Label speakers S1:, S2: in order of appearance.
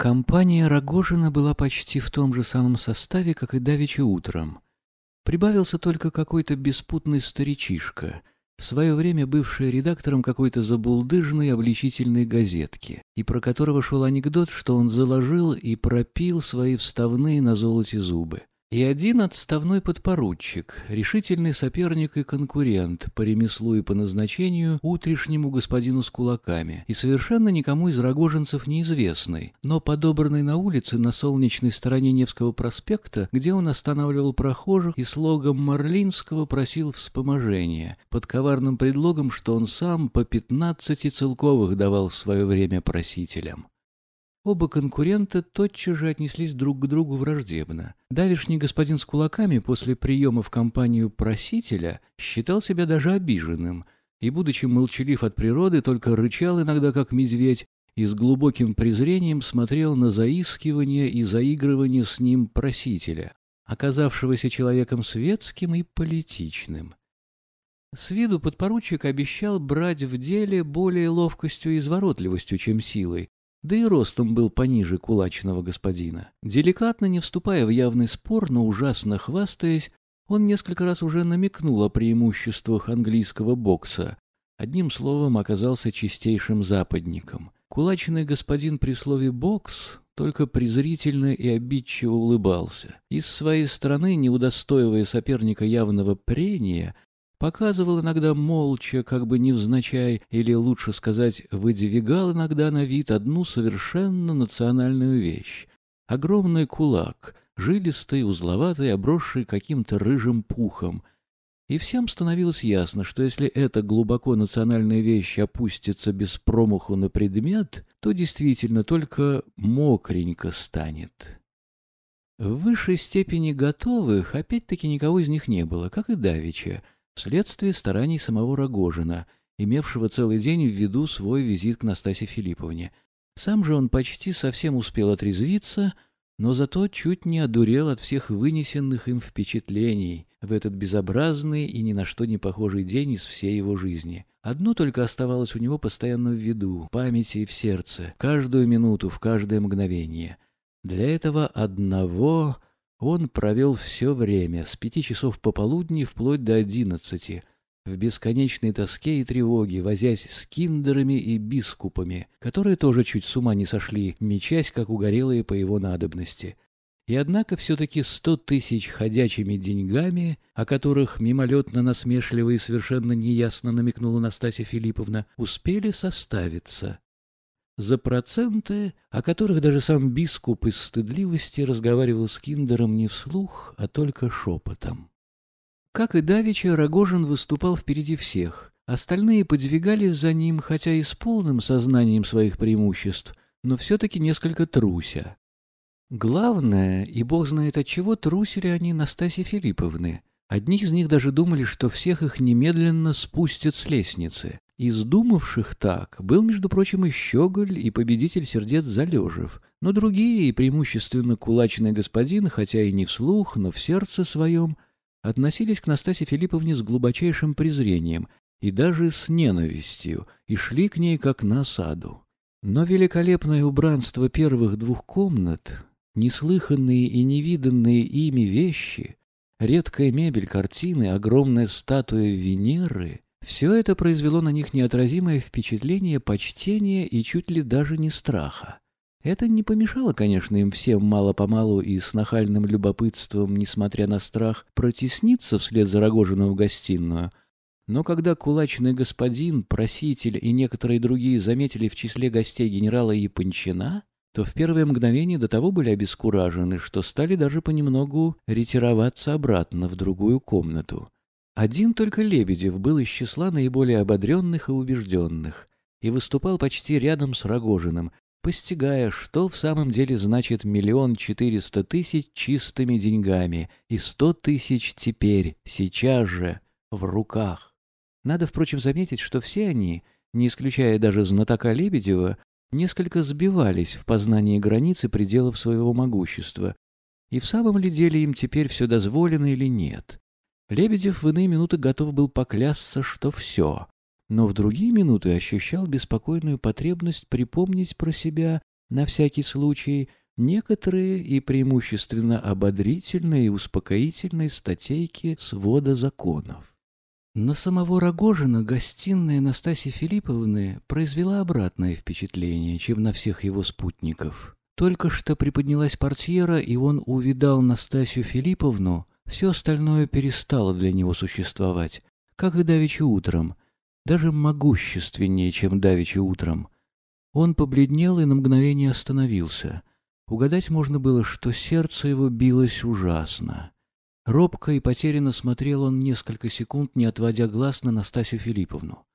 S1: Компания Рогожина была почти в том же самом составе, как и давеча утром. Прибавился только какой-то беспутный старичишка, в свое время бывший редактором какой-то забулдыжной обличительной газетки, и про которого шел анекдот, что он заложил и пропил свои вставные на золоте зубы и один отставной подпоручик, решительный соперник и конкурент по ремеслу и по назначению утрешнему господину с кулаками, и совершенно никому из рогожинцев неизвестный, но подобранный на улице на солнечной стороне Невского проспекта, где он останавливал прохожих и слогом Марлинского просил вспоможения, под коварным предлогом, что он сам по пятнадцати целковых давал в свое время просителям. Оба конкурента тотчас же отнеслись друг к другу враждебно. Давишний господин с кулаками после приема в компанию просителя считал себя даже обиженным, и, будучи молчалив от природы, только рычал иногда, как медведь, и с глубоким презрением смотрел на заискивание и заигрывание с ним просителя, оказавшегося человеком светским и политичным. С виду подпоручик обещал брать в деле более ловкостью и изворотливостью, чем силой, да и ростом был пониже кулачного господина. Деликатно, не вступая в явный спор, но ужасно хвастаясь, он несколько раз уже намекнул о преимуществах английского бокса. Одним словом, оказался чистейшим западником. Кулачный господин при слове «бокс» только презрительно и обидчиво улыбался. Из своей стороны, не удостоивая соперника явного прения, показывал иногда молча, как бы невзначай, или, лучше сказать, выдвигал иногда на вид одну совершенно национальную вещь. Огромный кулак, жилистый, узловатый, обросший каким-то рыжим пухом. И всем становилось ясно, что если эта глубоко национальная вещь опустится без промаху на предмет, то действительно только мокренько станет. В высшей степени готовых опять-таки никого из них не было, как и Давича, вследствие стараний самого Рогожина, имевшего целый день в виду свой визит к Настасье Филипповне. Сам же он почти совсем успел отрезвиться, но зато чуть не одурел от всех вынесенных им впечатлений в этот безобразный и ни на что не похожий день из всей его жизни. Одно только оставалось у него постоянно в виду, в памяти и в сердце, каждую минуту, в каждое мгновение. Для этого одного он провел все время, с пяти часов пополудни вплоть до одиннадцати, в бесконечной тоске и тревоге, возясь с киндерами и бискупами, которые тоже чуть с ума не сошли, мечась, как угорелые по его надобности. И однако все-таки сто тысяч ходячими деньгами, о которых мимолетно насмешливо и совершенно неясно намекнула Настасья Филипповна, успели составиться за проценты, о которых даже сам бискуп из стыдливости разговаривал с Киндером не вслух, а только шепотом. Как и Давича, Рогожин выступал впереди всех. Остальные подвигались за ним, хотя и с полным сознанием своих преимуществ, но все-таки несколько труся. Главное, и бог знает от чего, трусили они Настасьи Филипповны. Одни из них даже думали, что всех их немедленно спустят с лестницы. Из думавших так был, между прочим, и Щеголь, и победитель сердец Залежев, но другие, и преимущественно кулачный господин, хотя и не вслух, но в сердце своем, относились к Настасье Филипповне с глубочайшим презрением и даже с ненавистью, и шли к ней как на саду. Но великолепное убранство первых двух комнат, неслыханные и невиданные ими вещи, редкая мебель, картины, огромная статуя Венеры — все это произвело на них неотразимое впечатление почтения и чуть ли даже не страха. Это не помешало, конечно, им всем мало-помалу и с нахальным любопытством, несмотря на страх, протесниться вслед за Рогожину в гостиную. Но когда кулачный господин, проситель и некоторые другие заметили в числе гостей генерала Япончина, то в первое мгновение до того были обескуражены, что стали даже понемногу ретироваться обратно в другую комнату. Один только Лебедев был из числа наиболее ободренных и убежденных и выступал почти рядом с Рогожиным, постигая, что в самом деле значит миллион четыреста тысяч чистыми деньгами и сто тысяч теперь, сейчас же, в руках. Надо, впрочем, заметить, что все они, не исключая даже знатока Лебедева, несколько сбивались в познании границы пределов своего могущества. И в самом ли деле им теперь все дозволено или нет? Лебедев в иные минуты готов был поклясться, что все, но в другие минуты ощущал беспокойную потребность припомнить про себя на всякий случай, некоторые и преимущественно ободрительные и успокоительные статейки свода законов. На самого Рогожина гостиная Настасьи Филипповны произвела обратное впечатление, чем на всех его спутников. Только что приподнялась портьера, и он увидал Настасью Филипповну, все остальное перестало для него существовать, как и давеча утром, даже могущественнее, чем давеча утром. Он побледнел и на мгновение остановился. Угадать можно было, что сердце его билось ужасно. Робко и потерянно смотрел он несколько секунд, не отводя глаз на Настасью Филипповну.